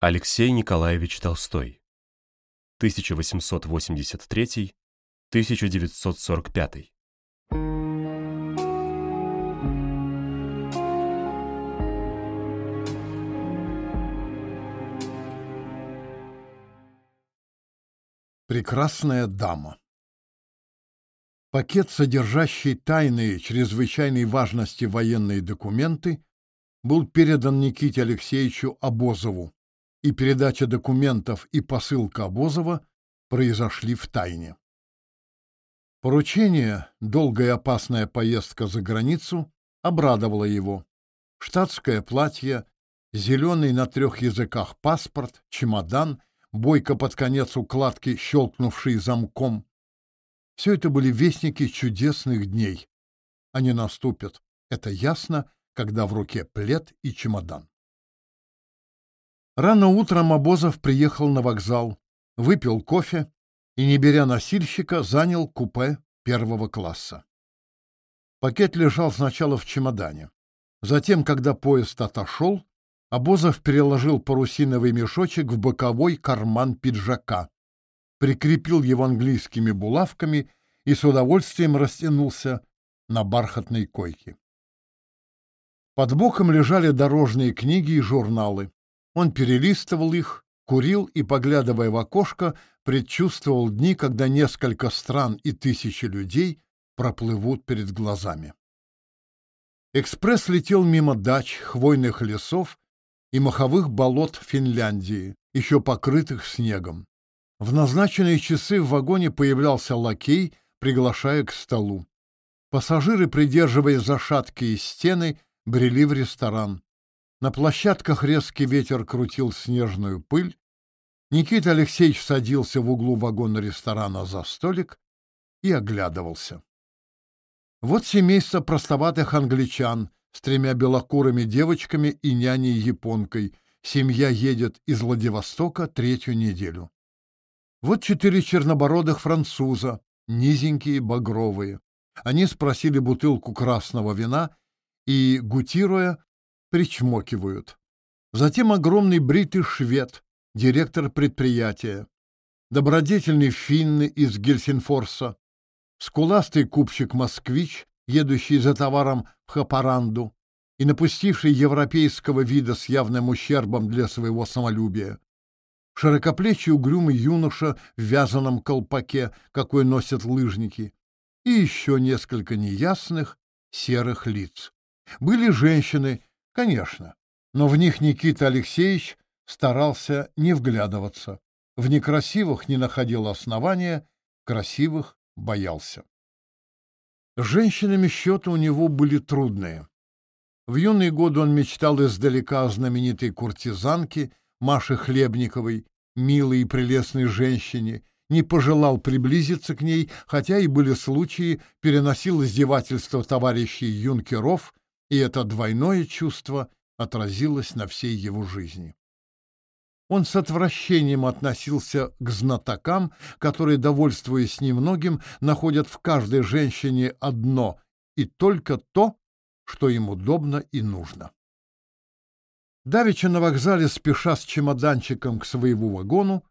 Алексей Николаевич Толстой. 1883-1945 Прекрасная дама. Пакет, содержащий тайные чрезвычайной важности военные документы, был передан Никите Алексеевичу Обозову, и передача документов и посылка Обозова произошли в тайне. Поручение, долгая опасная поездка за границу, обрадовало его. Штатское платье, зеленый на трех языках паспорт, чемодан, бойко под конец укладки, щелкнувший замком. Все это были вестники чудесных дней. Они наступят, это ясно, когда в руке плед и чемодан. Рано утром Обозов приехал на вокзал, выпил кофе и, не беря носильщика, занял купе первого класса. Пакет лежал сначала в чемодане. Затем, когда поезд отошел, Обозов переложил парусиновый мешочек в боковой карман пиджака, прикрепил его английскими булавками и с удовольствием растянулся на бархатной койке. Под боком лежали дорожные книги и журналы. Он перелистывал их, курил и, поглядывая в окошко, предчувствовал дни, когда несколько стран и тысячи людей проплывут перед глазами. Экспресс летел мимо дач, хвойных лесов и маховых болот Финляндии, еще покрытых снегом. В назначенные часы в вагоне появлялся лакей, приглашая к столу. Пассажиры, придерживая за шаткие стены, брели в ресторан. На площадках резкий ветер крутил снежную пыль. Никита Алексеевич садился в углу вагона ресторана за столик и оглядывался. Вот семейство простоватых англичан с тремя белокурыми девочками и няней-японкой. Семья едет из Владивостока третью неделю. Вот четыре чернобородых француза, низенькие, багровые. Они спросили бутылку красного вина и, гутируя, причмокивают. Затем огромный бритый швед, директор предприятия, добродетельный финны из Гельсинфорса, скуластый купщик-москвич, едущий за товаром в Хапаранду и напустивший европейского вида с явным ущербом для своего самолюбия, широкоплечий угрюмый юноша в вязаном колпаке, какой носят лыжники, и еще несколько неясных серых лиц. Были женщины, Конечно, но в них Никита Алексеевич старался не вглядываться. В некрасивых не находил основания, красивых боялся. С женщинами счеты у него были трудные. В юные годы он мечтал издалека о знаменитой куртизанке Маше Хлебниковой, милой и прелестной женщине, не пожелал приблизиться к ней, хотя и были случаи, переносил издевательства товарищей юнкеров и это двойное чувство отразилось на всей его жизни. Он с отвращением относился к знатокам, которые, довольствуясь немногим, находят в каждой женщине одно и только то, что им удобно и нужно. Давеча на вокзале, спеша с чемоданчиком к своему вагону,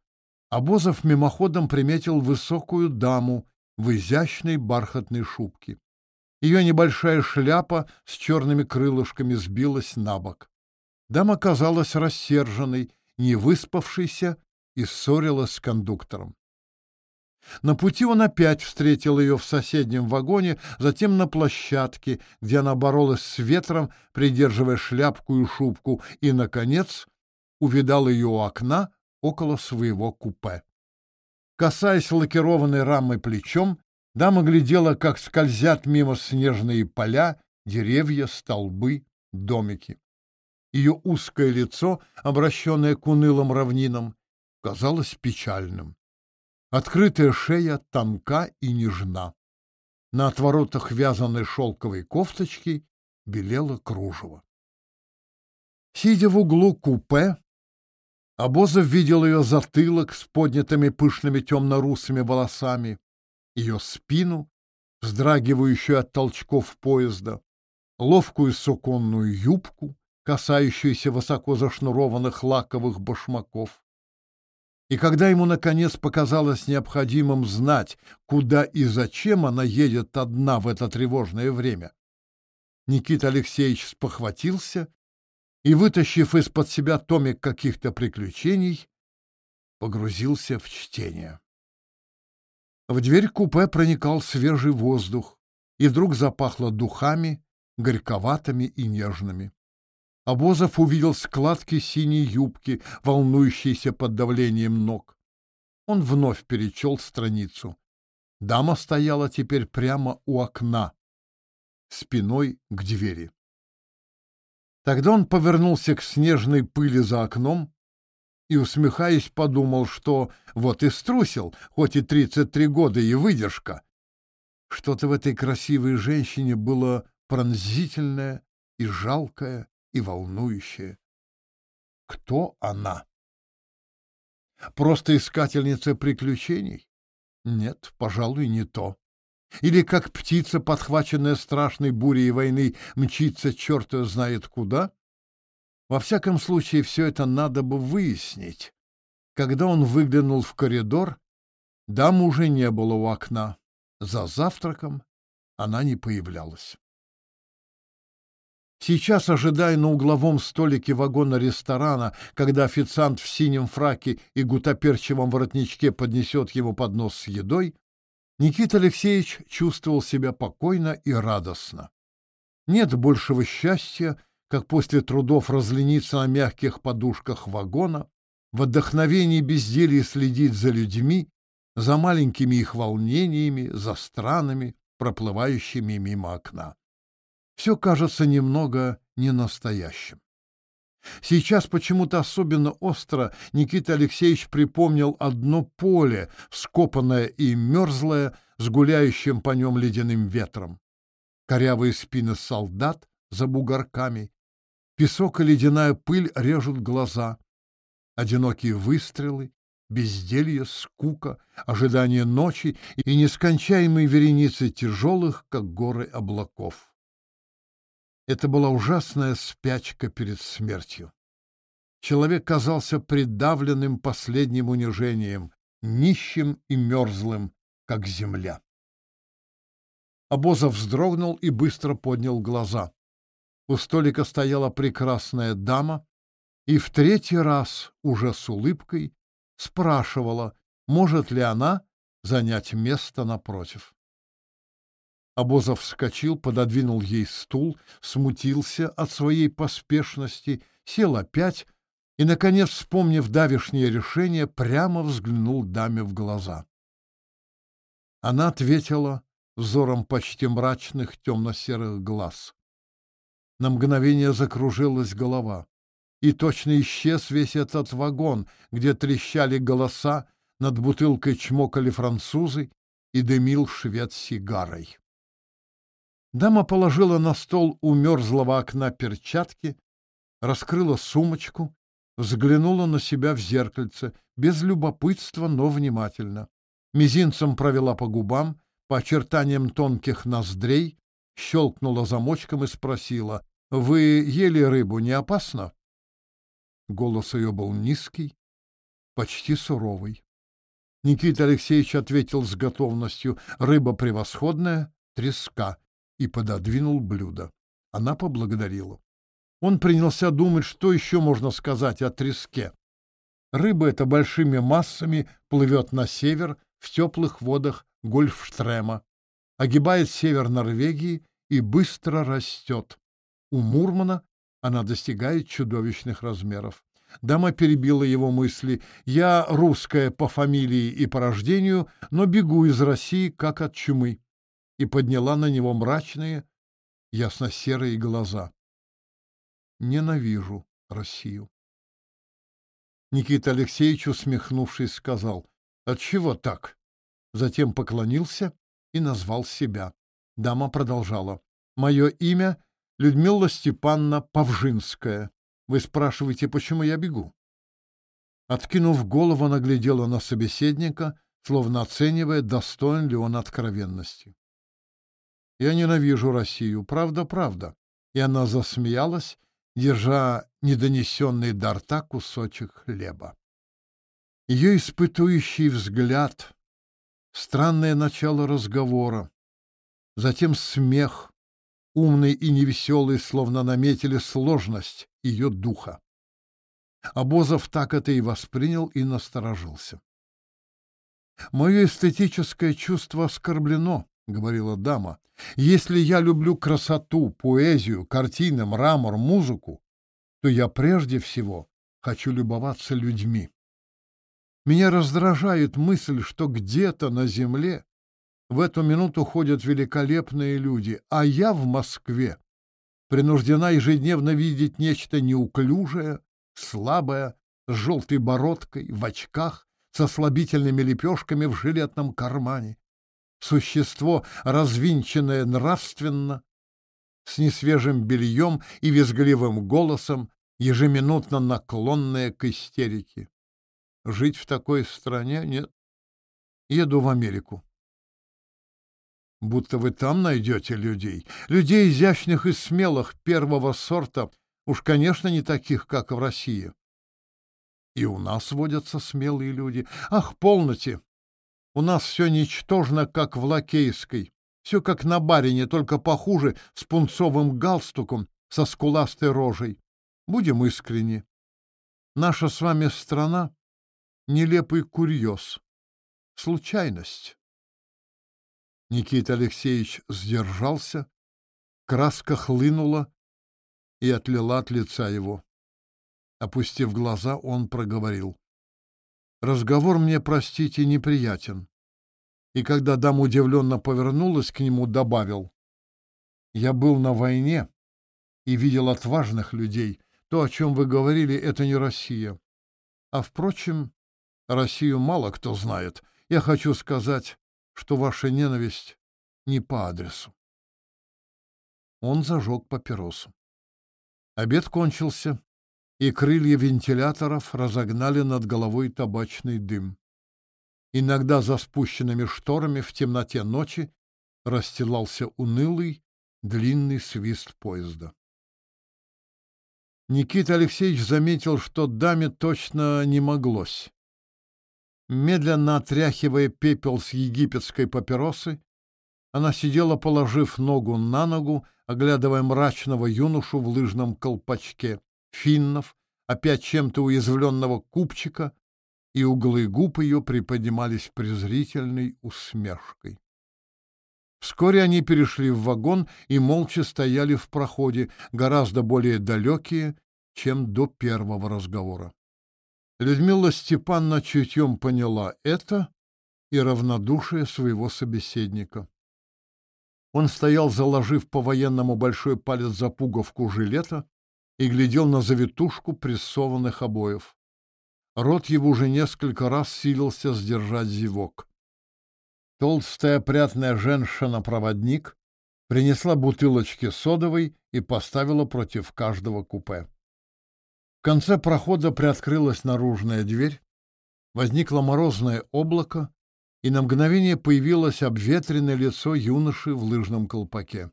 Обозов мимоходом приметил высокую даму в изящной бархатной шубке. Ее небольшая шляпа с черными крылышками сбилась на бок. Дама казалась рассерженной, не выспавшейся и ссорилась с кондуктором. На пути он опять встретил ее в соседнем вагоне, затем на площадке, где она боролась с ветром, придерживая шляпку и шубку, и, наконец, увидал ее у окна около своего купе. Касаясь лакированной рамой плечом, Дама глядела, как скользят мимо снежные поля, деревья, столбы, домики. Ее узкое лицо, обращенное к унылым равнинам, казалось печальным. Открытая шея тонка и нежна. На отворотах вязаной шелковой кофточки белело кружево. Сидя в углу купе, Обозов видел ее затылок с поднятыми пышными темно-русыми волосами, ее спину, вздрагивающую от толчков поезда, ловкую суконную юбку, касающуюся высоко зашнурованных лаковых башмаков. И когда ему, наконец, показалось необходимым знать, куда и зачем она едет одна в это тревожное время, Никита Алексеевич спохватился и, вытащив из-под себя томик каких-то приключений, погрузился в чтение. В дверь купе проникал свежий воздух, и вдруг запахло духами, горьковатыми и нежными. Обозов увидел складки синей юбки, волнующиеся под давлением ног. Он вновь перечел страницу. Дама стояла теперь прямо у окна, спиной к двери. Тогда он повернулся к снежной пыли за окном и, усмехаясь, подумал, что вот и струсил, хоть и 33 года и выдержка. Что-то в этой красивой женщине было пронзительное и жалкое, и волнующее. Кто она? Просто искательница приключений? Нет, пожалуй, не то. Или как птица, подхваченная страшной бурей войны, мчится черт знает куда? Во всяком случае, все это надо бы выяснить. Когда он выглянул в коридор, дам уже не было у окна. За завтраком она не появлялась. Сейчас, ожидая на угловом столике вагона ресторана, когда официант в синем фраке и гутоперчивом воротничке поднесет ему поднос с едой, Никита Алексеевич чувствовал себя покойно и радостно. Нет большего счастья, как после трудов разлениться на мягких подушках вагона, в вдохновении безделья следить за людьми, за маленькими их волнениями, за странами, проплывающими мимо окна все кажется немного ненастоящим. Сейчас почему-то особенно остро Никита Алексеевич припомнил одно поле, вскопанное и мерзлое, с гуляющим по нем ледяным ветром. Корявые спины солдат за бугорками, песок и ледяная пыль режут глаза, одинокие выстрелы, безделье, скука, ожидание ночи и нескончаемые вереницы тяжелых, как горы облаков. Это была ужасная спячка перед смертью. Человек казался придавленным последним унижением, нищим и мерзлым, как земля. Обозов вздрогнул и быстро поднял глаза. У столика стояла прекрасная дама и в третий раз, уже с улыбкой, спрашивала, может ли она занять место напротив. Обозов вскочил, пододвинул ей стул, смутился от своей поспешности, сел опять и, наконец, вспомнив давешнее решение, прямо взглянул даме в глаза. Она ответила взором почти мрачных темно-серых глаз. На мгновение закружилась голова, и точно исчез весь этот вагон, где трещали голоса, над бутылкой чмокали французы и дымил швед сигарой. Дама положила на стол у мерзлого окна перчатки, раскрыла сумочку, взглянула на себя в зеркальце, без любопытства, но внимательно. Мизинцем провела по губам, по очертаниям тонких ноздрей, щелкнула замочком и спросила, «Вы ели рыбу, не опасно?» Голос ее был низкий, почти суровый. Никита Алексеевич ответил с готовностью, «Рыба превосходная, треска и пододвинул блюдо. Она поблагодарила. Он принялся думать, что еще можно сказать о треске. Рыба эта большими массами плывет на север в теплых водах Гольфштрема, огибает север Норвегии и быстро растет. У Мурмана она достигает чудовищных размеров. Дама перебила его мысли. «Я русская по фамилии и по рождению, но бегу из России, как от чумы и подняла на него мрачные, ясно-серые глаза. Ненавижу Россию. Никита Алексеевич, усмехнувшись, сказал, «Отчего так?» Затем поклонился и назвал себя. Дама продолжала, «Мое имя Людмила Степанна Павжинская. Вы спрашиваете, почему я бегу?» Откинув голову, она глядела на собеседника, словно оценивая, достоин ли он откровенности. Я ненавижу Россию, правда, правда. И она засмеялась, держа недонесенный до рта кусочек хлеба. Ее испытующий взгляд, странное начало разговора, затем смех, умный и невеселый, словно наметили сложность ее духа. Обозов так это и воспринял и насторожился. «Мое эстетическое чувство оскорблено», — говорила дама. «Если я люблю красоту, поэзию, картины, мрамор, музыку, то я прежде всего хочу любоваться людьми. Меня раздражает мысль, что где-то на земле в эту минуту ходят великолепные люди, а я в Москве принуждена ежедневно видеть нечто неуклюжее, слабое, с желтой бородкой, в очках, со слабительными лепешками в жилетном кармане. Существо, развинченное нравственно, с несвежим бельем и визгливым голосом, ежеминутно наклонное к истерике. Жить в такой стране нет. Еду в Америку. Будто вы там найдете людей. Людей изящных и смелых первого сорта, уж, конечно, не таких, как в России. И у нас водятся смелые люди. Ах, полноте! У нас все ничтожно, как в Лакейской. Все как на барине, только похуже, с пунцовым галстуком, со скуластой рожей. Будем искренни. Наша с вами страна — нелепый курьез, случайность. Никита Алексеевич сдержался, краска хлынула и отлила от лица его. Опустив глаза, он проговорил. «Разговор мне, простите, неприятен». И когда дама удивленно повернулась к нему, добавил. «Я был на войне и видел отважных людей. То, о чем вы говорили, это не Россия. А, впрочем, Россию мало кто знает. Я хочу сказать, что ваша ненависть не по адресу. Он зажег папиросу. Обед кончился, и крылья вентиляторов разогнали над головой табачный дым. Иногда за спущенными шторами в темноте ночи расстилался унылый, длинный свист поезда. Никита Алексеевич заметил, что даме точно не моглось. Медленно отряхивая пепел с египетской папиросы, она сидела, положив ногу на ногу, оглядывая мрачного юношу в лыжном колпачке, финнов, опять чем-то уязвленного купчика, и углы губ ее приподнимались презрительной усмешкой. Вскоре они перешли в вагон и молча стояли в проходе, гораздо более далекие, чем до первого разговора. Людмила Степановна чутьем поняла это и равнодушие своего собеседника. Он стоял, заложив по-военному большой палец за пуговку жилета и глядел на завитушку прессованных обоев. Рот его уже несколько раз силился сдержать зевок. Толстая опрятная женщина-проводник принесла бутылочки содовой и поставила против каждого купе конце прохода приоткрылась наружная дверь, возникло морозное облако, и на мгновение появилось обветренное лицо юноши в лыжном колпаке.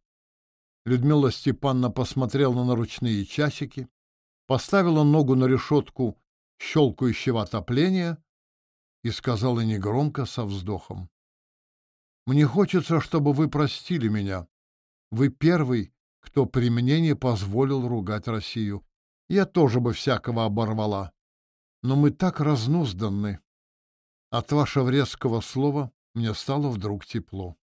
Людмила Степановна посмотрела на наручные часики, поставила ногу на решетку щелкающего отопления и сказала негромко со вздохом. «Мне хочется, чтобы вы простили меня. Вы первый, кто при мне не позволил ругать Россию. Я тоже бы всякого оборвала. Но мы так разнузданы. От вашего резкого слова мне стало вдруг тепло.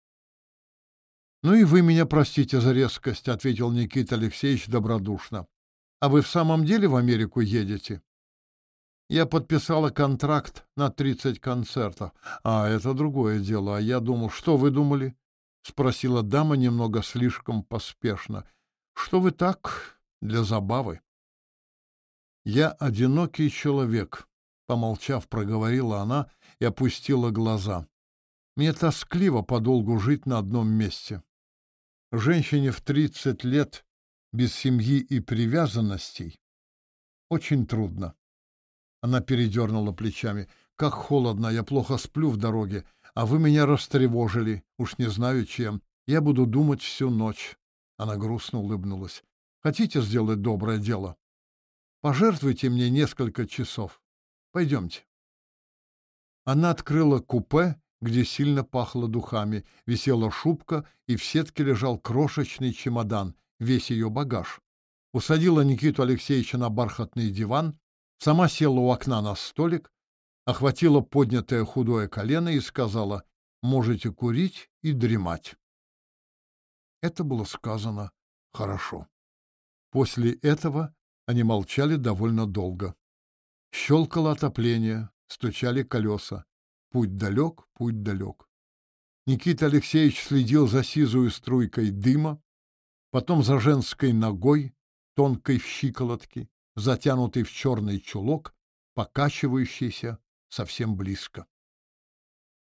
— Ну и вы меня простите за резкость, — ответил Никита Алексеевич добродушно. — А вы в самом деле в Америку едете? Я подписала контракт на тридцать концертов. А, это другое дело. А я думал, что вы думали? — спросила дама немного слишком поспешно. — Что вы так, для забавы? «Я одинокий человек», — помолчав, проговорила она и опустила глаза. «Мне тоскливо подолгу жить на одном месте. Женщине в тридцать лет без семьи и привязанностей очень трудно». Она передернула плечами. «Как холодно, я плохо сплю в дороге, а вы меня растревожили, уж не знаю чем. Я буду думать всю ночь». Она грустно улыбнулась. Хотите сделать доброе дело? Пожертвуйте мне несколько часов. Пойдемте. Она открыла купе, где сильно пахло духами, висела шубка, и в сетке лежал крошечный чемодан, весь ее багаж. Усадила Никиту Алексеевича на бархатный диван, сама села у окна на столик, охватила поднятое худое колено и сказала «Можете курить и дремать». Это было сказано хорошо. После этого они молчали довольно долго. Щелкало отопление, стучали колеса. Путь далек, путь далек. Никита Алексеевич следил за сизую струйкой дыма, потом за женской ногой, тонкой в щиколотке, затянутой в черный чулок, покачивающийся совсем близко.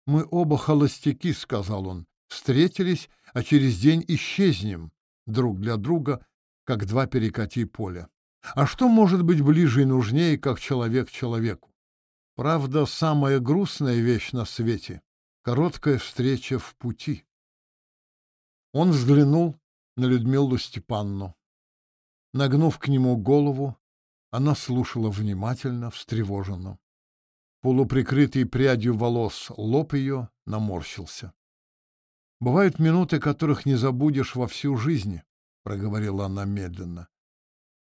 «Мы оба холостяки», — сказал он, — «встретились, а через день исчезнем друг для друга, как два перекати поля. А что может быть ближе и нужнее, как человек человеку? Правда, самая грустная вещь на свете — короткая встреча в пути. Он взглянул на Людмилу Степанну. Нагнув к нему голову, она слушала внимательно, встревоженно. Полуприкрытый прядью волос лоб ее наморщился. Бывают минуты, которых не забудешь во всю жизнь проговорила она медленно.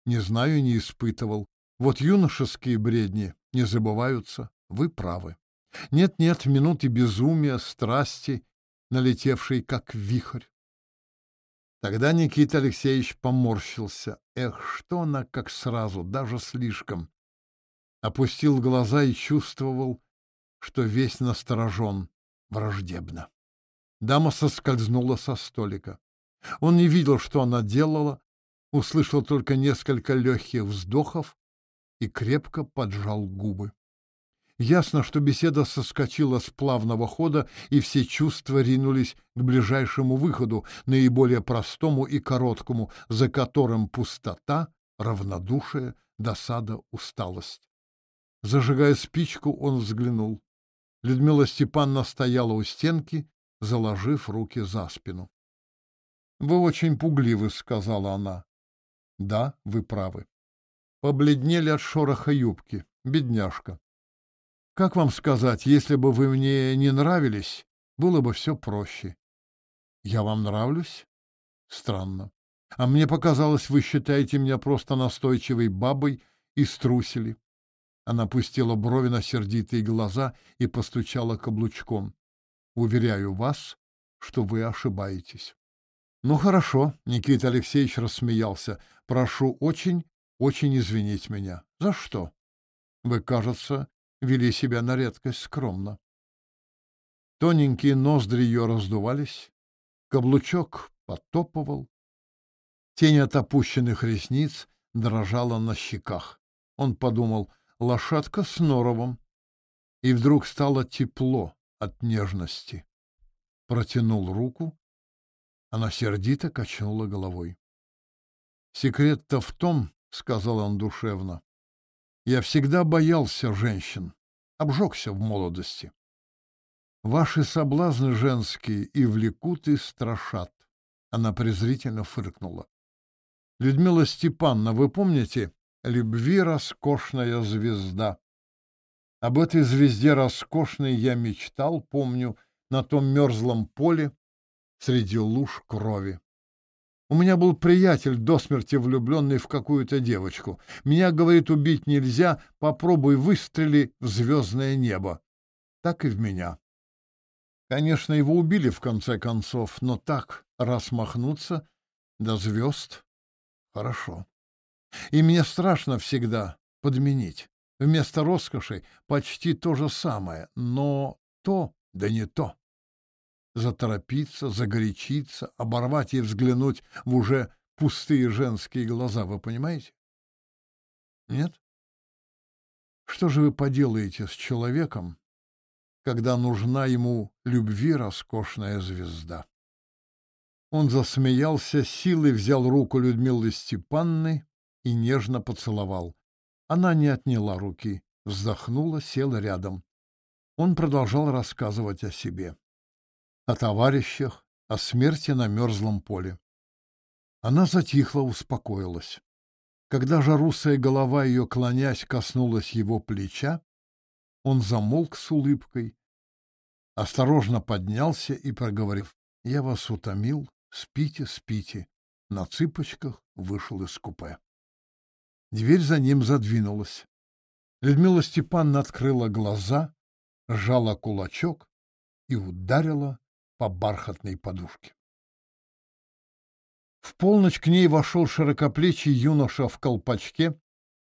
Не знаю, не испытывал. Вот юношеские бредни не забываются. Вы правы. Нет-нет, минуты безумия, страсти, налетевшей как вихрь. Тогда Никита Алексеевич поморщился. Эх, что она как сразу, даже слишком. Опустил глаза и чувствовал, что весь насторожен, враждебно. Дама соскользнула со столика. Он не видел, что она делала, услышал только несколько легких вздохов и крепко поджал губы. Ясно, что беседа соскочила с плавного хода, и все чувства ринулись к ближайшему выходу, наиболее простому и короткому, за которым пустота, равнодушие, досада, усталость. Зажигая спичку, он взглянул. Людмила Степановна стояла у стенки, заложив руки за спину. Вы очень пугливы, сказала она. Да, вы правы. Побледнели от шороха юбки. Бедняжка. Как вам сказать, если бы вы мне не нравились, было бы все проще. Я вам нравлюсь? Странно. А мне показалось, вы считаете меня просто настойчивой бабой и струсили. Она пустила брови на сердитые глаза и постучала каблучком. Уверяю вас, что вы ошибаетесь. Ну хорошо, Никита Алексеевич рассмеялся. Прошу очень, очень извинить меня. За что? Вы, кажется, вели себя на редкость скромно. Тоненькие ноздри ее раздувались, каблучок потопывал, тень от опущенных ресниц дрожала на щеках. Он подумал, лошадка с норовом, и вдруг стало тепло от нежности. Протянул руку, она сердито качнула головой. «Секрет-то в том, — сказал он душевно, — я всегда боялся женщин, обжегся в молодости. Ваши соблазны женские и влекут, и страшат. Она презрительно фыркнула. Людмила Степановна, вы помните «Любви роскошная звезда»? Об этой звезде роскошной я мечтал, помню, на том мерзлом поле, среди луж крови. У меня был приятель, до смерти влюбленный в какую-то девочку. Меня, говорит, убить нельзя, попробуй выстрели в звездное небо. Так и в меня. Конечно, его убили в конце концов, но так, раз махнуться до звезд, хорошо. И мне страшно всегда подменить. Вместо роскоши почти то же самое, но то да не то заторопиться, загорячиться, оборвать и взглянуть в уже пустые женские глаза, вы понимаете? Нет? Что же вы поделаете с человеком, когда нужна ему любви роскошная звезда? Он засмеялся, силой взял руку Людмилы Степанны и нежно поцеловал. Она не отняла руки, вздохнула, села рядом. Он продолжал рассказывать о себе о товарищах, о смерти на мерзлом поле. Она затихла, успокоилась. Когда же русая голова ее, клонясь, коснулась его плеча, он замолк с улыбкой, осторожно поднялся и, проговорив, «Я вас утомил, спите, спите», на цыпочках вышел из купе. Дверь за ним задвинулась. Людмила Степановна открыла глаза, сжала кулачок и ударила по бархатной подушке. В полночь к ней вошел широкоплечий юноша в колпачке,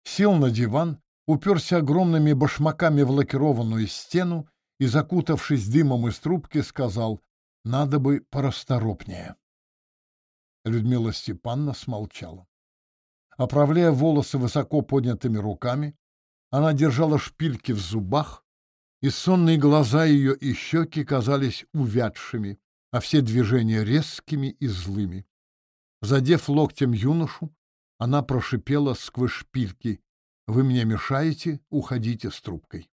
сел на диван, уперся огромными башмаками в лакированную стену и, закутавшись дымом из трубки, сказал «Надо бы порасторопнее». Людмила Степановна смолчала. Оправляя волосы высоко поднятыми руками, она держала шпильки в зубах, и сонные глаза ее и щеки казались увядшими, а все движения резкими и злыми. Задев локтем юношу, она прошипела сквозь шпильки «Вы мне мешаете, уходите с трубкой».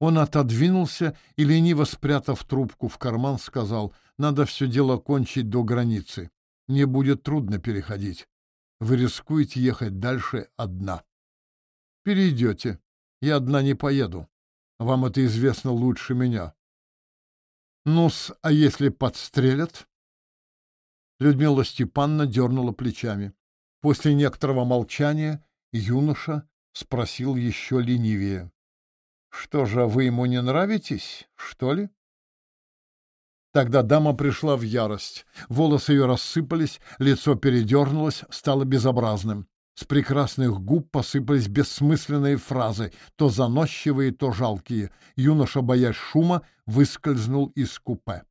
Он отодвинулся и, лениво спрятав трубку в карман, сказал «Надо все дело кончить до границы. Мне будет трудно переходить. Вы рискуете ехать дальше одна. Перейдете. Я одна не поеду. Вам это известно лучше меня. Ну-с, а если подстрелят? Людмила Степановна дернула плечами. После некоторого молчания юноша спросил еще ленивее. — Что же, вы ему не нравитесь, что ли? Тогда дама пришла в ярость. Волосы ее рассыпались, лицо передернулось, стало безобразным. С прекрасных губ посыпались бессмысленные фразы, то заносчивые, то жалкие. Юноша, боясь шума, выскользнул из купе.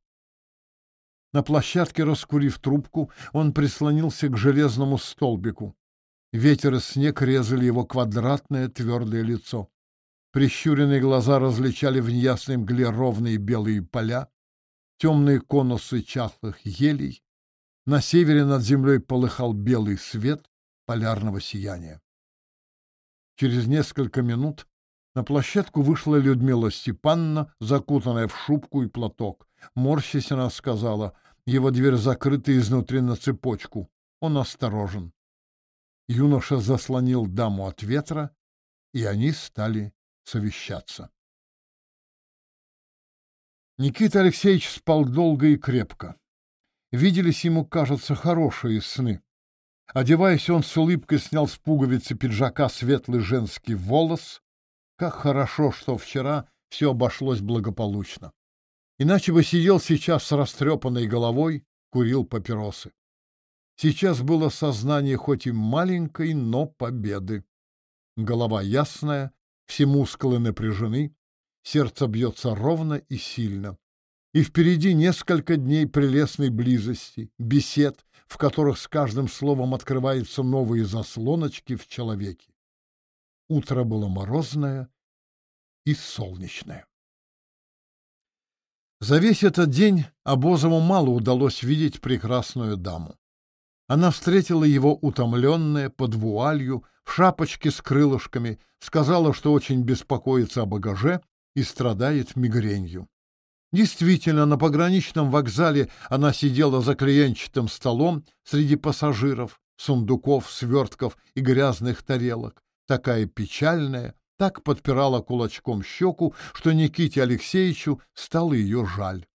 На площадке, раскурив трубку, он прислонился к железному столбику. Ветер и снег резали его квадратное твердое лицо. Прищуренные глаза различали в неясной мгле ровные белые поля, темные конусы чахлых елей. На севере над землей полыхал белый свет полярного сияния. Через несколько минут на площадку вышла Людмила Степановна, закутанная в шубку и платок. Морщись она сказала, его дверь закрыта изнутри на цепочку. Он осторожен. Юноша заслонил даму от ветра, и они стали совещаться. Никита Алексеевич спал долго и крепко. Виделись ему, кажется, хорошие сны. Одеваясь, он с улыбкой снял с пуговицы пиджака светлый женский волос. Как хорошо, что вчера все обошлось благополучно. Иначе бы сидел сейчас с растрепанной головой, курил папиросы. Сейчас было сознание хоть и маленькой, но победы. Голова ясная, все мускулы напряжены, сердце бьется ровно и сильно. И впереди несколько дней прелестной близости, бесед, в которых с каждым словом открываются новые заслоночки в человеке. Утро было морозное и солнечное. За весь этот день Обозову мало удалось видеть прекрасную даму. Она встретила его утомленная, под вуалью, в шапочке с крылышками, сказала, что очень беспокоится о багаже и страдает мигренью. Действительно, на пограничном вокзале она сидела за клиентчатым столом среди пассажиров, сундуков, свертков и грязных тарелок, такая печальная, так подпирала кулачком щеку, что Никите Алексеевичу стало ее жаль.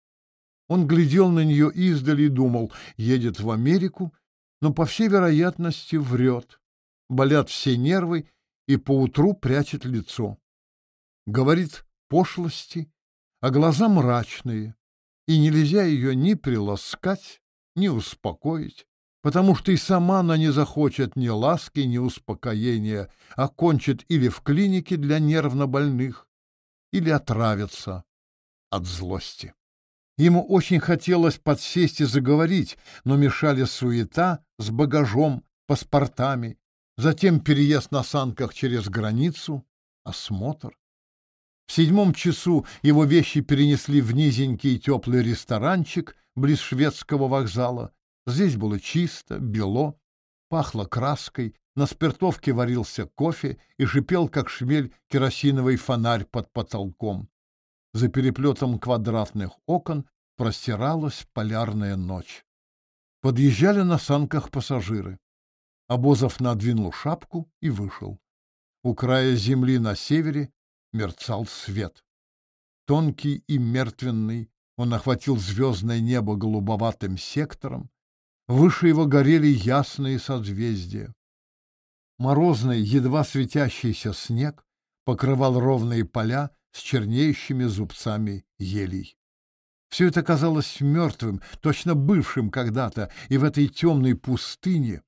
Он глядел на нее издали и думал, едет в Америку, но, по всей вероятности, врет. Болят все нервы и поутру прячет лицо. Говорит пошлости, а глаза мрачные, и нельзя ее ни приласкать, ни успокоить, потому что и сама она не захочет ни ласки, ни успокоения, а кончит или в клинике для нервнобольных, или отравится от злости. Ему очень хотелось подсесть и заговорить, но мешали суета с багажом, паспортами, затем переезд на санках через границу, осмотр. В седьмом часу его вещи перенесли в низенький теплый ресторанчик близ шведского вокзала. Здесь было чисто, бело, пахло краской, на спиртовке варился кофе и шипел, как шмель, керосиновый фонарь под потолком. За переплетом квадратных окон простиралась полярная ночь. Подъезжали на санках пассажиры. Обозов надвинул шапку и вышел. У края земли на севере мерцал свет. Тонкий и мертвенный, он охватил звездное небо голубоватым сектором, выше его горели ясные созвездия. Морозный, едва светящийся снег покрывал ровные поля с чернеющими зубцами елей. Все это казалось мертвым, точно бывшим когда-то, и в этой темной пустыне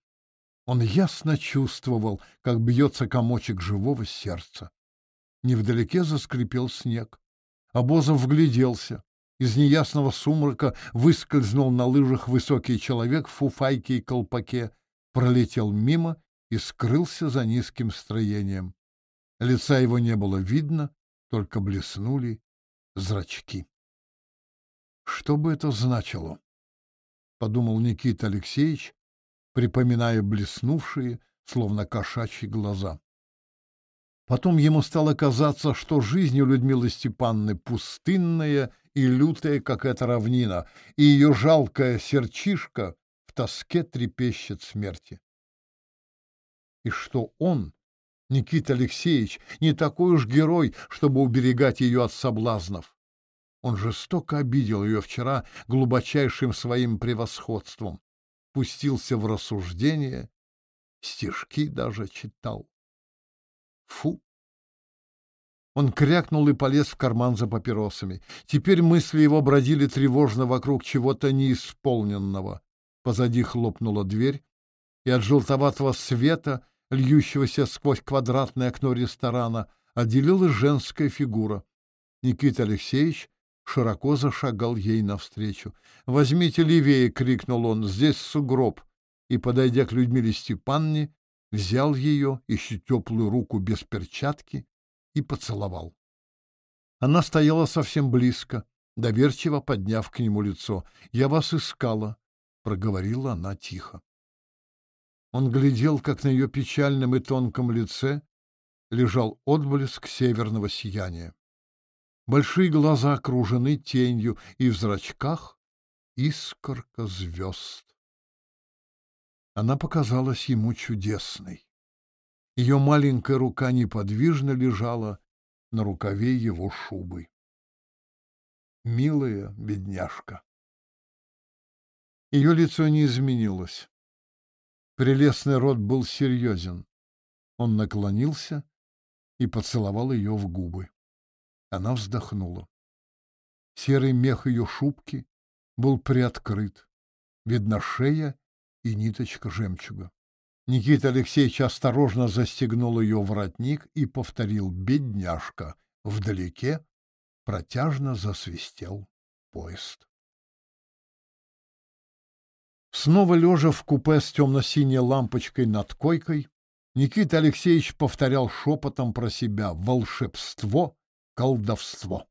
он ясно чувствовал, как бьется комочек живого сердца. Невдалеке заскрипел снег. Обозов вгляделся. Из неясного сумрака выскользнул на лыжах высокий человек в фуфайке и колпаке, пролетел мимо и скрылся за низким строением. Лица его не было видно, только блеснули зрачки. Что бы это значило? — подумал Никита Алексеевич, припоминая блеснувшие, словно кошачьи глаза. Потом ему стало казаться, что жизнь у Людмилы Степанны пустынная и лютая, как эта равнина, и ее жалкая серчишка в тоске трепещет смерти. И что он, Никита Алексеевич, не такой уж герой, чтобы уберегать ее от соблазнов. Он жестоко обидел ее вчера глубочайшим своим превосходством, пустился в рассуждение, стишки даже читал. Он крякнул и полез в карман за папиросами. Теперь мысли его бродили тревожно вокруг чего-то неисполненного. Позади хлопнула дверь, и от желтоватого света, льющегося сквозь квадратное окно ресторана, отделилась женская фигура. Никита Алексеевич широко зашагал ей навстречу. «Возьмите левее!» — крикнул он. «Здесь сугроб!» И, подойдя к Людмиле Степанне, взял ее, еще теплую руку без перчатки, и поцеловал. Она стояла совсем близко, доверчиво подняв к нему лицо. «Я вас искала», — проговорила она тихо. Он глядел, как на ее печальном и тонком лице лежал отблеск северного сияния. Большие глаза окружены тенью, и в зрачках искорка звезд. Она показалась ему чудесной. Ее маленькая рука неподвижно лежала на рукаве его шубы. Милая бедняжка. Ее лицо не изменилось. Прелестный рот был серьезен. Он наклонился и поцеловал ее в губы. Она вздохнула. Серый мех ее шубки был приоткрыт. Видна шея и ниточка жемчуга. Никита Алексеевич осторожно застегнул ее воротник и повторил «бедняжка». Вдалеке протяжно засвистел поезд. Снова лежа в купе с темно-синей лампочкой над койкой, Никита Алексеевич повторял шепотом про себя «волшебство, колдовство».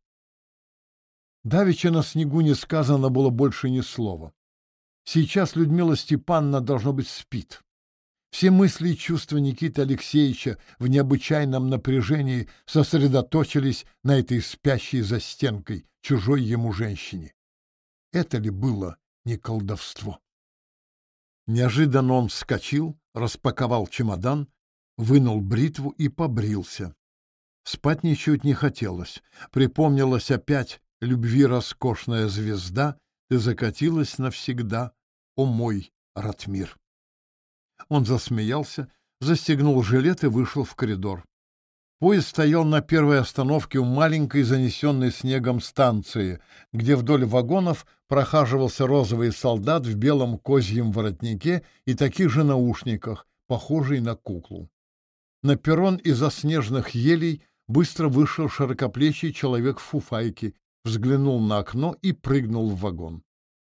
Давеча на снегу не сказано было больше ни слова. Сейчас Людмила Степановна, должно быть, спит. Все мысли и чувства Никиты Алексеевича в необычайном напряжении сосредоточились на этой спящей за стенкой чужой ему женщине. Это ли было не колдовство? Неожиданно он вскочил, распаковал чемодан, вынул бритву и побрился. Спать ничуть не хотелось. Припомнилась опять любви роскошная звезда, ты закатилась навсегда, о мой Ратмир. Он засмеялся, застегнул жилет и вышел в коридор. Поезд стоял на первой остановке у маленькой занесенной снегом станции, где вдоль вагонов прохаживался розовый солдат в белом козьем воротнике и таких же наушниках, похожий на куклу. На перрон из-за снежных елей быстро вышел широкоплечий человек в фуфайке, взглянул на окно и прыгнул в вагон.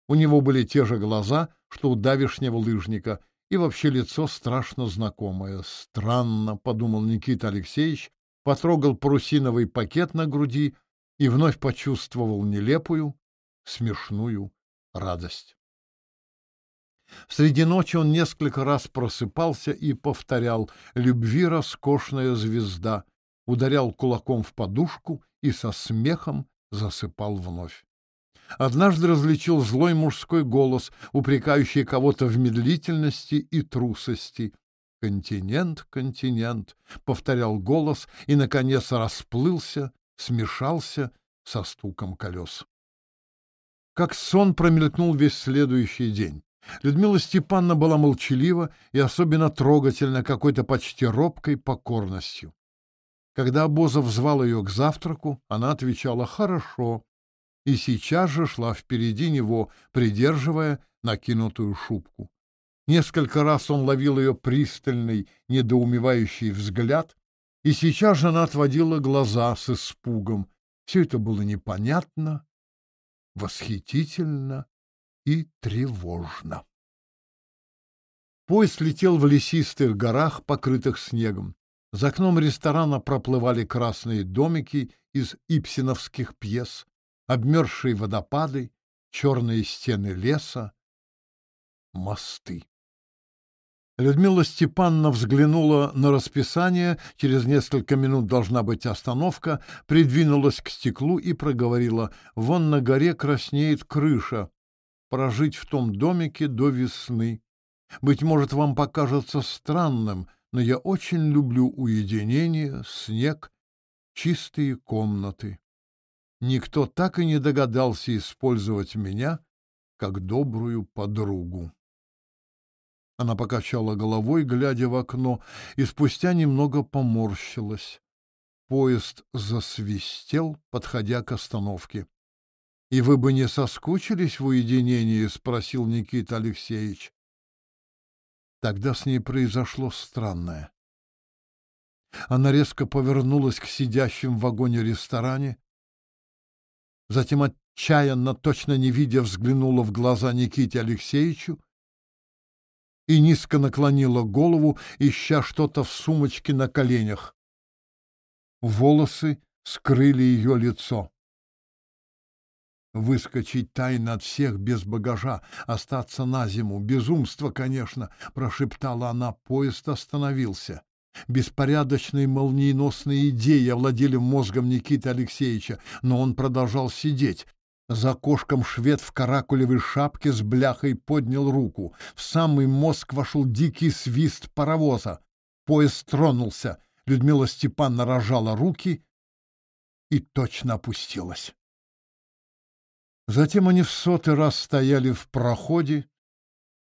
У него были те же глаза, что у давишнего лыжника, и вообще лицо страшно знакомое. Странно, — подумал Никита Алексеевич, потрогал парусиновый пакет на груди и вновь почувствовал нелепую, смешную радость. Среди ночи он несколько раз просыпался и повторял «Любви роскошная звезда», ударял кулаком в подушку и со смехом засыпал вновь. Однажды различил злой мужской голос, упрекающий кого-то в медлительности и трусости. «Континент, континент», — повторял голос и, наконец, расплылся, смешался со стуком колес. Как сон промелькнул весь следующий день. Людмила Степановна была молчалива и особенно трогательна какой-то почти робкой покорностью. Когда Обозов звал ее к завтраку, она отвечала «хорошо» и сейчас же шла впереди него, придерживая накинутую шубку. Несколько раз он ловил ее пристальный, недоумевающий взгляд, и сейчас же она отводила глаза с испугом. Все это было непонятно, восхитительно и тревожно. Поезд летел в лесистых горах, покрытых снегом. За окном ресторана проплывали красные домики из ипсиновских пьес, обмерзшие водопады, черные стены леса, мосты. Людмила Степановна взглянула на расписание, через несколько минут должна быть остановка, придвинулась к стеклу и проговорила, «Вон на горе краснеет крыша. Прожить в том домике до весны. Быть может, вам покажется странным, но я очень люблю уединение, снег, чистые комнаты. Никто так и не догадался использовать меня как добрую подругу. Она покачала головой, глядя в окно, и спустя немного поморщилась. Поезд засвистел, подходя к остановке. — И вы бы не соскучились в уединении? — спросил Никита Алексеевич. Тогда с ней произошло странное. Она резко повернулась к сидящим в вагоне-ресторане, затем отчаянно, точно не видя, взглянула в глаза Никите Алексеевичу и низко наклонила голову, ища что-то в сумочке на коленях. Волосы скрыли ее лицо. Выскочить тайно от всех без багажа, остаться на зиму. Безумство, конечно, прошептала она. Поезд остановился. Беспорядочные молниеносные идеи овладели мозгом Никиты Алексеевича, но он продолжал сидеть, за окошком швед в каракулевой шапке с бляхой поднял руку. В самый мозг вошел дикий свист паровоза. Поезд тронулся. Людмила Степановна рожала руки и точно опустилась. Затем они в сотый раз стояли в проходе,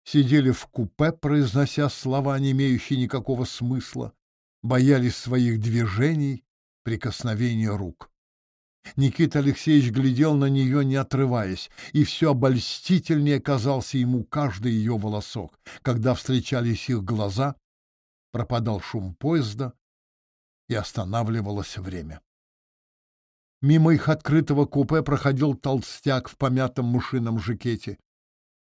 сидели в купе, произнося слова, не имеющие никакого смысла, боялись своих движений, прикосновения рук. Никита Алексеевич глядел на нее, не отрываясь, и все обольстительнее казался ему каждый ее волосок. Когда встречались их глаза, пропадал шум поезда, и останавливалось время. Мимо их открытого купе проходил толстяк в помятом мышином жакете.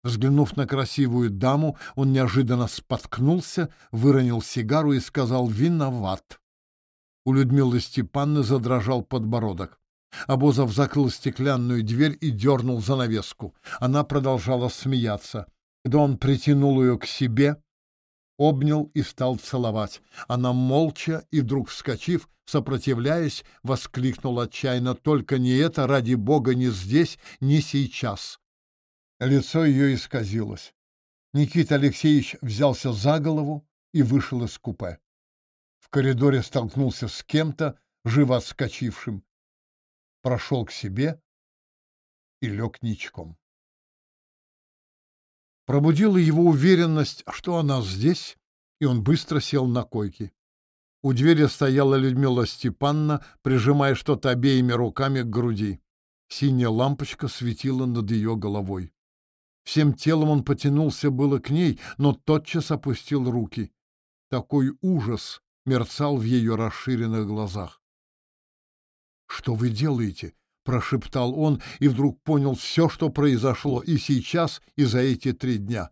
Взглянув на красивую даму, он неожиданно споткнулся, выронил сигару и сказал «Виноват». У Людмилы Степанны задрожал подбородок. Обозов закрыл стеклянную дверь и дернул занавеску. Она продолжала смеяться. Когда он притянул ее к себе, обнял и стал целовать. Она молча и вдруг вскочив, сопротивляясь, воскликнула отчаянно «Только не это, ради бога, не здесь, не сейчас!» Лицо ее исказилось. Никита Алексеевич взялся за голову и вышел из купе. В коридоре столкнулся с кем-то, живо отскочившим прошел к себе и лег ничком. Пробудила его уверенность, что она здесь, и он быстро сел на койке. У двери стояла Людмила Степанна, прижимая что-то обеими руками к груди. Синяя лампочка светила над ее головой. Всем телом он потянулся было к ней, но тотчас опустил руки. Такой ужас мерцал в ее расширенных глазах. «Что вы делаете?» — прошептал он и вдруг понял все, что произошло и сейчас, и за эти три дня.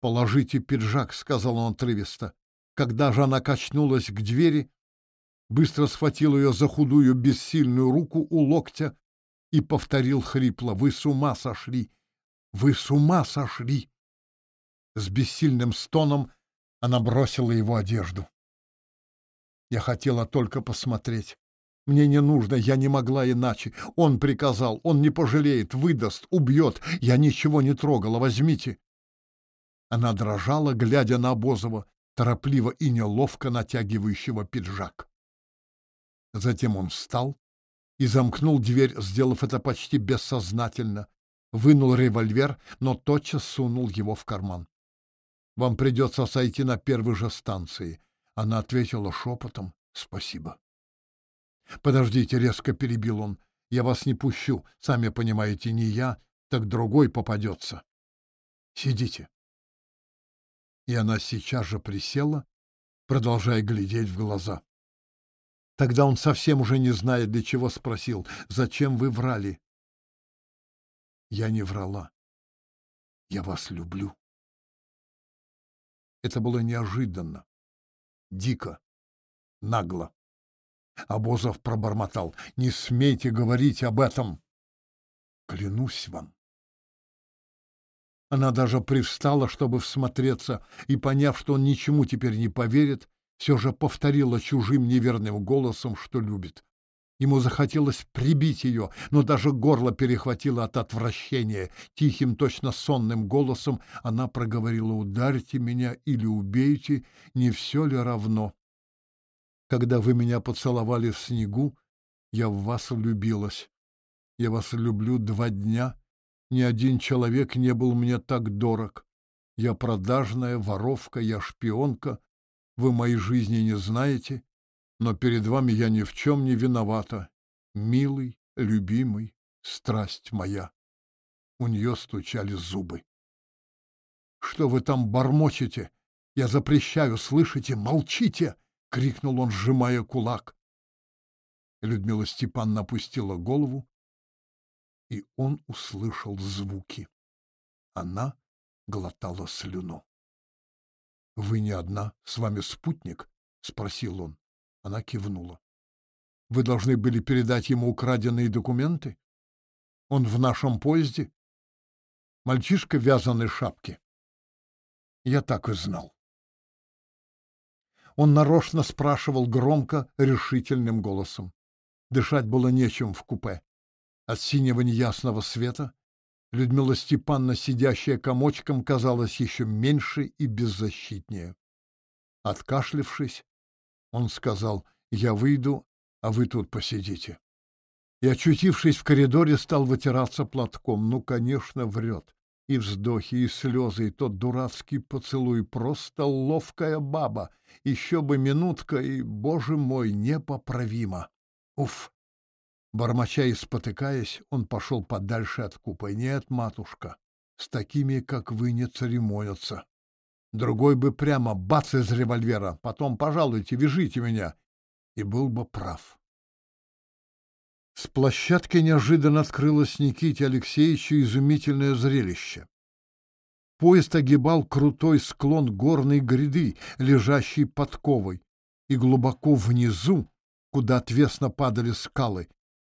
«Положите пиджак», — сказал он отрывисто. Когда же она качнулась к двери, быстро схватил ее за худую бессильную руку у локтя и повторил хрипло. «Вы с ума сошли! Вы с ума сошли!» С бессильным стоном она бросила его одежду. Я хотела только посмотреть. Мне не нужно, я не могла иначе. Он приказал, он не пожалеет, выдаст, убьет. Я ничего не трогала, возьмите. Она дрожала, глядя на Обозова, торопливо и неловко натягивающего пиджак. Затем он встал и замкнул дверь, сделав это почти бессознательно, вынул револьвер, но тотчас сунул его в карман. «Вам придется сойти на первой же станции». Она ответила шепотом «Спасибо». «Подождите», — резко перебил он, — «я вас не пущу, сами понимаете, не я, так другой попадется. Сидите». И она сейчас же присела, продолжая глядеть в глаза. Тогда он совсем уже не знает, для чего спросил, «Зачем вы врали?» Я не врала. Я вас люблю. Это было неожиданно, дико, нагло. Обозов пробормотал. «Не смейте говорить об этом!» «Клянусь вам!» Она даже привстала, чтобы всмотреться, и, поняв, что он ничему теперь не поверит, все же повторила чужим неверным голосом, что любит. Ему захотелось прибить ее, но даже горло перехватило от отвращения. Тихим, точно сонным голосом она проговорила «Ударьте меня или убейте, не все ли равно?» Когда вы меня поцеловали в снегу, я в вас влюбилась. Я вас люблю два дня. Ни один человек не был мне так дорог. Я продажная, воровка, я шпионка. Вы моей жизни не знаете, но перед вами я ни в чем не виновата. Милый, любимый, страсть моя. У нее стучали зубы. Что вы там бормочете? Я запрещаю, слышите? Молчите! — крикнул он, сжимая кулак. Людмила Степановна опустила голову, и он услышал звуки. Она глотала слюну. — Вы не одна, с вами спутник? — спросил он. Она кивнула. — Вы должны были передать ему украденные документы? Он в нашем поезде? Мальчишка в вязаной шапке. Я так и знал. Он нарочно спрашивал громко, решительным голосом. Дышать было нечем в купе. От синего неясного света Людмила Степановна, сидящая комочком, казалась еще меньше и беззащитнее. Откашлившись, он сказал, «Я выйду, а вы тут посидите». И, очутившись в коридоре, стал вытираться платком. Ну, конечно, врет. И вздохи, и слезы, и тот дурацкий поцелуй. Просто ловкая баба. Еще бы минутка, и, боже мой, непоправимо. Уф! Бормоча и спотыкаясь, он пошел подальше от купы. Нет, матушка, с такими, как вы, не церемонятся. Другой бы прямо бац из револьвера, потом, пожалуйте, вяжите меня. И был бы прав. С площадки неожиданно открылось Никите Алексеевичу изумительное зрелище. Поезд огибал крутой склон горной гряды, лежащей под ковой, и глубоко внизу, куда отвесно падали скалы,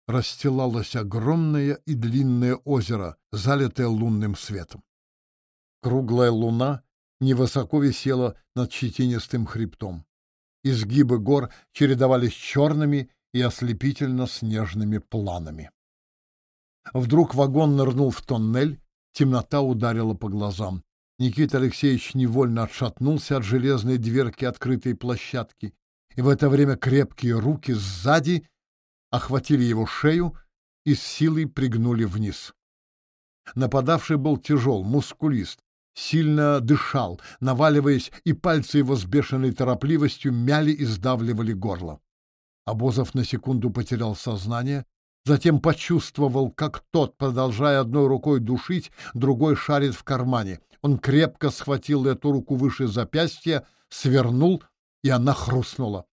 расстилалось огромное и длинное озеро, залитое лунным светом. Круглая луна невысоко висела над щетинистым хребтом. Изгибы гор чередовались черными и ослепительно-снежными планами. Вдруг вагон нырнул в тоннель, темнота ударила по глазам. Никита Алексеевич невольно отшатнулся от железной дверки открытой площадки, и в это время крепкие руки сзади охватили его шею и с силой пригнули вниз. Нападавший был тяжел, мускулист, сильно дышал, наваливаясь, и пальцы его с бешеной торопливостью мяли и сдавливали горло. Обозов на секунду потерял сознание, затем почувствовал, как тот, продолжая одной рукой душить, другой шарит в кармане. Он крепко схватил эту руку выше запястья, свернул, и она хрустнула.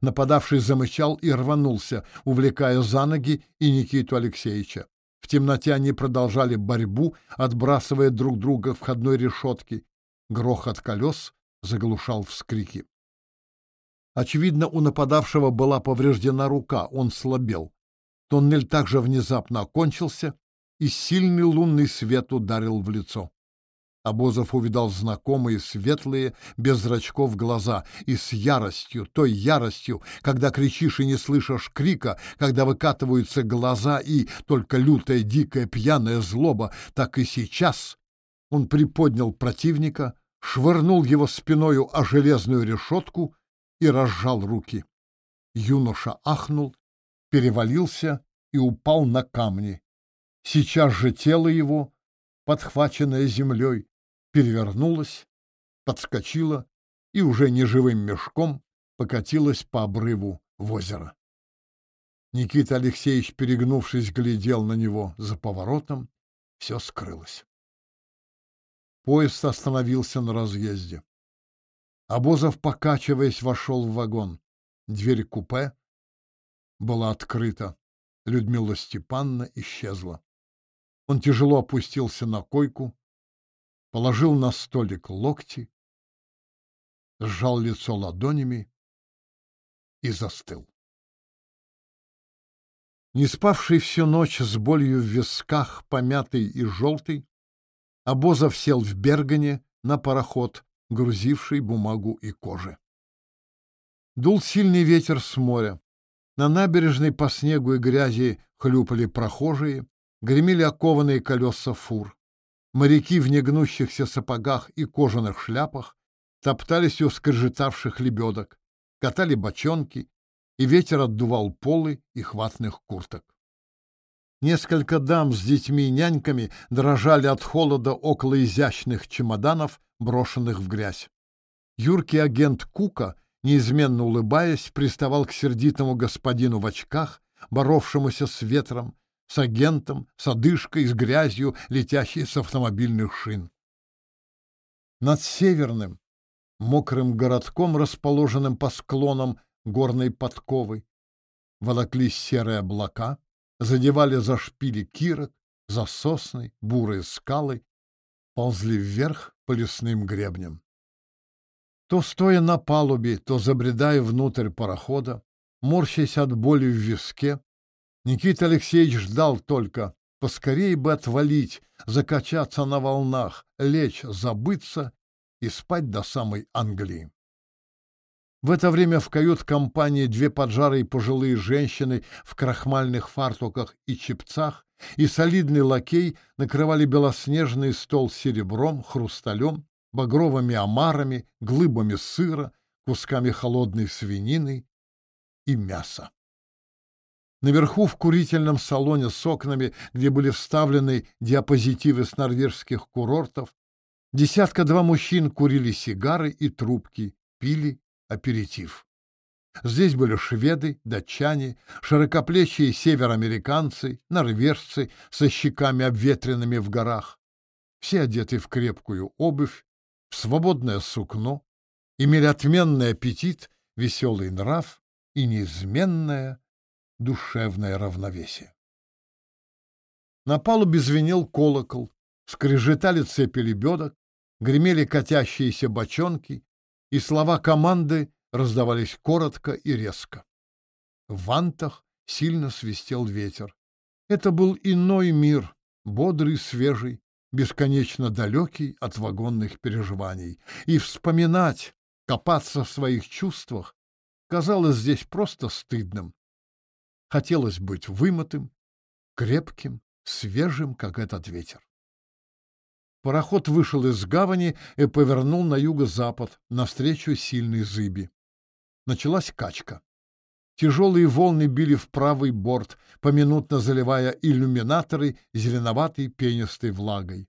Нападавший замычал и рванулся, увлекая за ноги и Никиту Алексеевича. В темноте они продолжали борьбу, отбрасывая друг друга в входной решетки. Грохот колес заглушал вскрики. Очевидно, у нападавшего была повреждена рука, он слабел. Тоннель также внезапно окончился, и сильный лунный свет ударил в лицо. Обозов увидал знакомые светлые, без зрачков глаза, и с яростью, той яростью, когда кричишь и не слышишь крика, когда выкатываются глаза и только лютая, дикая, пьяная злоба, так и сейчас он приподнял противника, швырнул его спиною о железную решетку и разжал руки. Юноша ахнул, перевалился и упал на камни. Сейчас же тело его, подхваченное землей, перевернулась, подскочила и уже неживым мешком покатилась по обрыву в озеро. Никита Алексеевич, перегнувшись, глядел на него за поворотом, все скрылось. Поезд остановился на разъезде. Обозов, покачиваясь, вошел в вагон. Дверь купе была открыта. Людмила Степанна исчезла. Он тяжело опустился на койку, положил на столик локти, сжал лицо ладонями и застыл. Не спавший всю ночь с болью в висках, помятый и желтый, Обозов сел в Бергане на пароход, грузивший бумагу и кожи. Дул сильный ветер с моря. На набережной по снегу и грязи хлюпали прохожие, гремели окованные колеса фур. Моряки в негнущихся сапогах и кожаных шляпах топтались у скрежетавших лебедок, катали бочонки, и ветер отдувал полы и хватных курток. Несколько дам с детьми и няньками дрожали от холода около изящных чемоданов, брошенных в грязь. Юркий агент Кука, неизменно улыбаясь, приставал к сердитому господину в очках, боровшемуся с ветром, с агентом, с одышкой, с грязью, летящей с автомобильных шин. Над северным, мокрым городком, расположенным по склонам горной подковы, волоклись серые облака, задевали за шпили кирок, за сосны, бурые скалы, ползли вверх по лесным гребням. То стоя на палубе, то забредая внутрь парохода, морщась от боли в виске, Никита Алексеевич ждал только поскорее бы отвалить, закачаться на волнах, лечь, забыться и спать до самой Англии. В это время в кают-компании две поджарые пожилые женщины в крахмальных фартуках и чепцах и солидный лакей накрывали белоснежный стол серебром, хрусталем, багровыми омарами, глыбами сыра, кусками холодной свинины и мяса. Наверху в курительном салоне с окнами, где были вставлены диапозитивы с норвежских курортов, десятка-два мужчин курили сигары и трубки, пили аперитив. Здесь были шведы, датчане, широкоплечие североамериканцы, норвежцы со щеками обветренными в горах. Все одеты в крепкую обувь, в свободное сукно, имели отменный аппетит, веселый нрав и неизменное душевное равновесие. На палубе звенел колокол, скрежетали цепи лебедок, гремели катящиеся бочонки, и слова команды раздавались коротко и резко. В вантах сильно свистел ветер. Это был иной мир, бодрый, свежий, бесконечно далекий от вагонных переживаний. И вспоминать, копаться в своих чувствах казалось здесь просто стыдным. Хотелось быть вымытым, крепким, свежим, как этот ветер. Пароход вышел из гавани и повернул на юго-запад, навстречу сильной зыби. Началась качка. Тяжелые волны били в правый борт, поминутно заливая иллюминаторы зеленоватой пенистой влагой.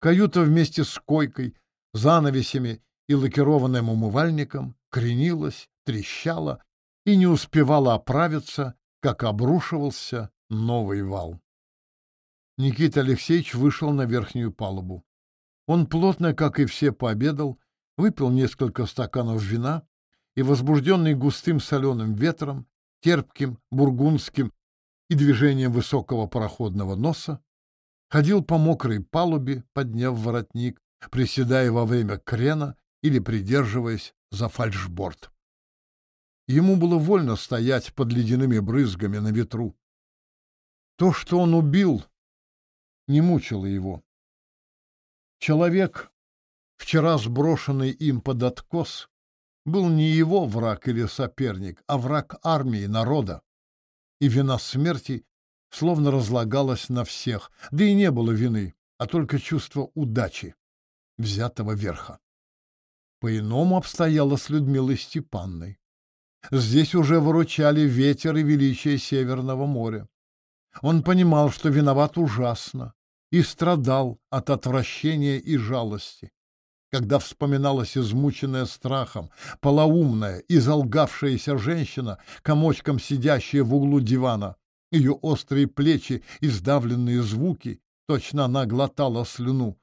Каюта вместе с койкой, занавесями и лакированным умывальником кренилась, трещала и не успевала оправиться, как обрушивался новый вал. Никита Алексеевич вышел на верхнюю палубу. Он плотно, как и все, пообедал, выпил несколько стаканов вина и, возбужденный густым соленым ветром, терпким, бургундским и движением высокого пароходного носа, ходил по мокрой палубе, подняв воротник, приседая во время крена или придерживаясь за фальшборд. Ему было вольно стоять под ледяными брызгами на ветру. То, что он убил, не мучило его. Человек, вчера сброшенный им под откос, был не его враг или соперник, а враг армии, народа. И вина смерти словно разлагалась на всех, да и не было вины, а только чувство удачи, взятого верха. По-иному обстояло с Людмилой Степанной. Здесь уже выручали ветер и величие Северного моря. Он понимал, что виноват ужасно, и страдал от отвращения и жалости. Когда вспоминалась измученная страхом, полоумная залгавшаяся женщина, комочком сидящая в углу дивана, ее острые плечи и сдавленные звуки, точно она глотала слюну.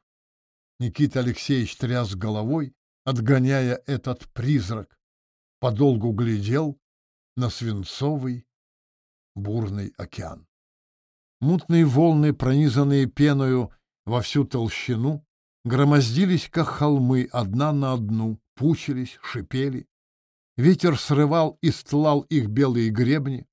Никита Алексеевич тряс головой, отгоняя этот призрак, подолгу глядел на свинцовый бурный океан. Мутные волны, пронизанные пеною во всю толщину, громоздились, как холмы, одна на одну, пучились, шипели. Ветер срывал и стлал их белые гребни.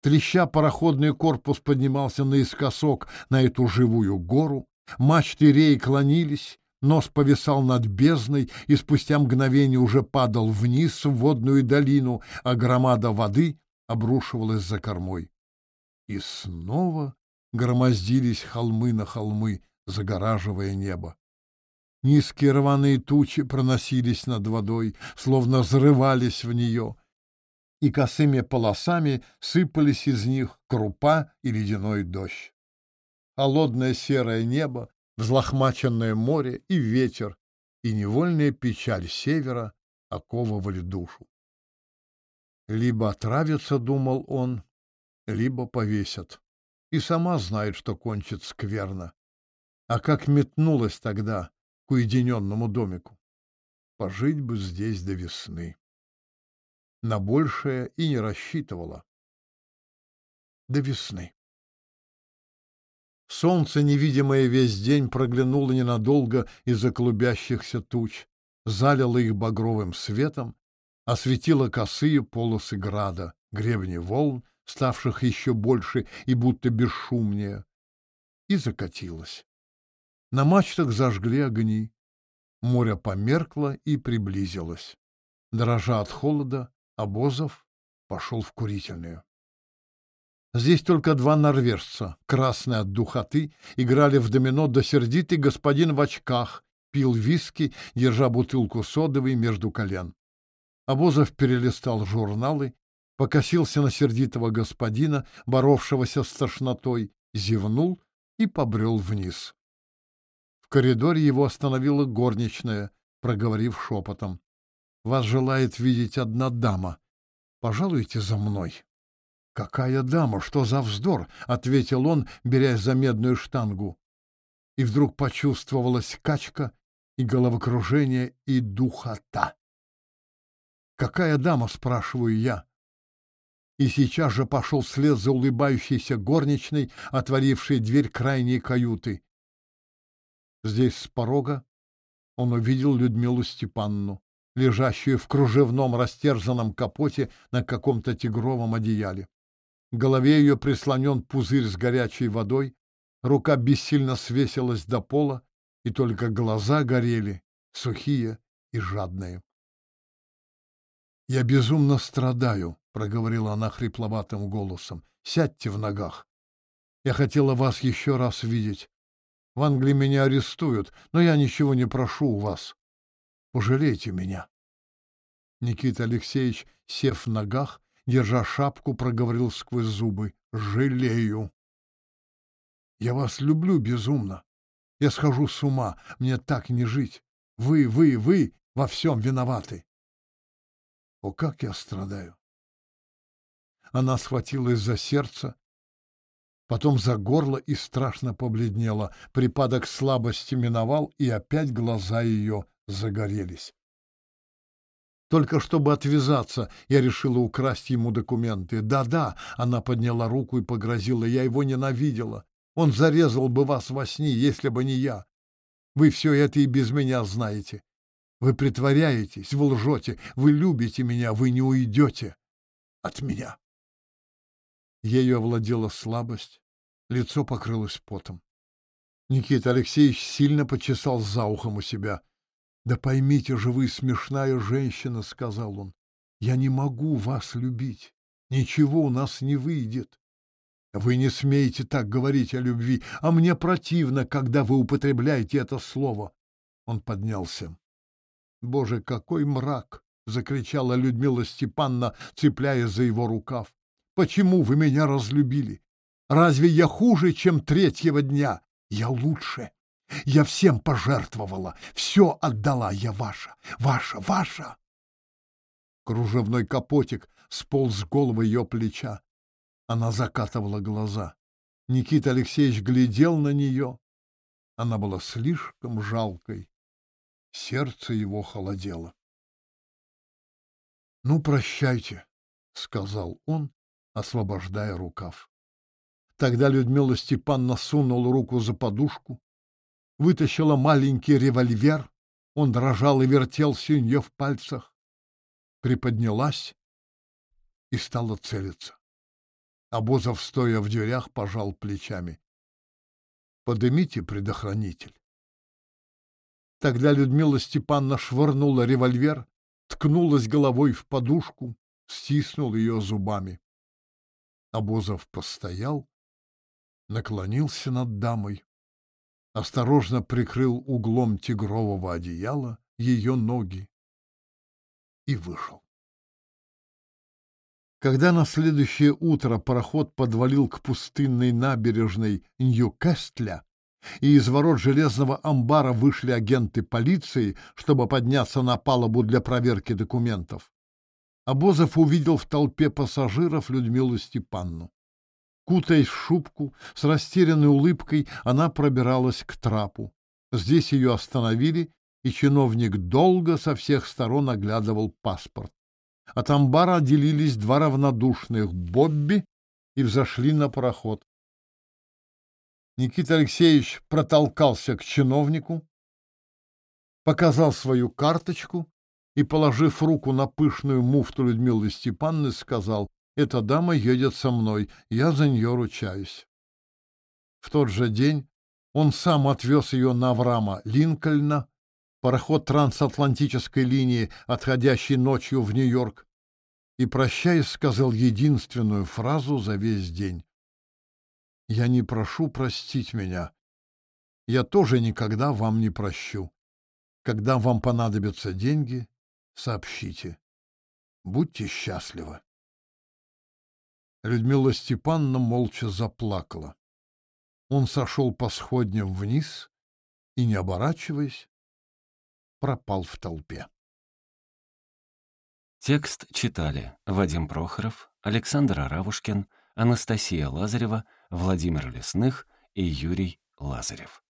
Треща пароходный корпус поднимался наискосок на эту живую гору. Мачты рей клонились, нос повисал над бездной и спустя мгновение уже падал вниз в водную долину, а громада воды обрушивалась за кормой. И снова громоздились холмы на холмы, загораживая небо. Низкие рваные тучи проносились над водой, словно взрывались в нее, и косыми полосами сыпались из них крупа и ледяной дождь. Холодное серое небо, взлохмаченное море и ветер, и невольная печаль севера оковывали душу. Либо отравятся, думал он, либо повесят и сама знает, что кончит скверно. А как метнулась тогда к уединенному домику? Пожить бы здесь до весны. На большее и не рассчитывала. До весны. Солнце, невидимое весь день, проглянуло ненадолго из-за клубящихся туч, залило их багровым светом, осветило косые полосы града, гребни волн ставших еще больше и будто бесшумнее, и закатилась. На мачтах зажгли огни. Море померкло и приблизилось. Дрожа от холода, Обозов пошел в курительную. Здесь только два норвежца, красные от духоты, играли в домино, да сердитый господин в очках пил виски, держа бутылку содовой между колен. Обозов перелистал журналы покосился на сердитого господина, боровшегося с тошнотой, зевнул и побрел вниз. В коридоре его остановила горничная, проговорив шепотом. — Вас желает видеть одна дама. Пожалуйте за мной. — Какая дама? Что за вздор? — ответил он, берясь за медную штангу. И вдруг почувствовалась качка и головокружение, и духота. «Какая дама?» — спрашиваю я и сейчас же пошел вслед за улыбающейся горничной, отворившей дверь крайней каюты. Здесь с порога он увидел Людмилу Степанну, лежащую в кружевном растерзанном капоте на каком-то тигровом одеяле. К голове ее прислонен пузырь с горячей водой, рука бессильно свесилась до пола, и только глаза горели, сухие и жадные. «Я безумно страдаю», — проговорила она хрипловатым голосом. — Сядьте в ногах. Я хотела вас еще раз видеть. В Англии меня арестуют, но я ничего не прошу у вас. Пожалейте меня. Никита Алексеевич, сев в ногах, держа шапку, проговорил сквозь зубы. — Жалею. Я вас люблю безумно. Я схожу с ума. Мне так не жить. Вы, вы, вы во всем виноваты. О, как я страдаю! Она схватилась за сердце, потом за горло и страшно побледнела. Припадок слабости миновал, и опять глаза ее загорелись. Только чтобы отвязаться, я решила украсть ему документы. Да-да, она подняла руку и погрозила. Я его ненавидела. Он зарезал бы вас во сне, если бы не я. Вы все это и без меня знаете. Вы притворяетесь, вы лжете, вы любите меня, вы не уйдете от меня. Ею овладела слабость, лицо покрылось потом. Никита Алексеевич сильно почесал за ухом у себя. «Да поймите же вы, смешная женщина», — сказал он, — «я не могу вас любить. Ничего у нас не выйдет. Вы не смеете так говорить о любви, а мне противно, когда вы употребляете это слово». Он поднялся. «Боже, какой мрак!» — закричала Людмила Степанна, цепляясь за его рукав. «Почему вы меня разлюбили? Разве я хуже, чем третьего дня? Я лучше. Я всем пожертвовала, все отдала я ваша, ваша, ваша. Кружевной капотик сполз с головы ее плеча. Она закатывала глаза. Никита Алексеевич глядел на нее. Она была слишком жалкой. Сердце его холодело. — Ну, прощайте, — сказал он, освобождая рукав. Тогда Людмила Степановна сунула руку за подушку, вытащила маленький револьвер, он дрожал и вертелся у нее в пальцах, приподнялась и стала целиться. Обозов, стоя в дверях, пожал плечами. «Подымите предохранитель». Тогда Людмила Степановна швырнула револьвер, ткнулась головой в подушку, стиснул ее зубами. Обозов постоял, наклонился над дамой, осторожно прикрыл углом тигрового одеяла ее ноги и вышел. Когда на следующее утро пароход подвалил к пустынной набережной Ньюкастля, и из ворот железного амбара вышли агенты полиции, чтобы подняться на палубу для проверки документов, Обозов увидел в толпе пассажиров Людмилу Степанну. Кутаясь в шубку, с растерянной улыбкой она пробиралась к трапу. Здесь ее остановили, и чиновник долго со всех сторон оглядывал паспорт. От амбара отделились два равнодушных Бобби и взошли на пароход. Никита Алексеевич протолкался к чиновнику, показал свою карточку и, положив руку на пышную муфту Людмилы Степанны, сказал эта дама едет со мной, я за нее ручаюсь. В тот же день он сам отвез ее на Авраама Линкольна, пароход трансатлантической линии, отходящий ночью в Нью-Йорк, и, прощаясь, сказал единственную фразу за весь день. «Я не прошу простить меня. Я тоже никогда вам не прощу. Когда вам понадобятся деньги, сообщите. Будьте счастливы». Людмила Степановна молча заплакала. Он сошел по сходням вниз и, не оборачиваясь, пропал в толпе. Текст читали Вадим Прохоров, Александр Аравушкин, Анастасия Лазарева, Владимир Лесных и Юрий Лазарев.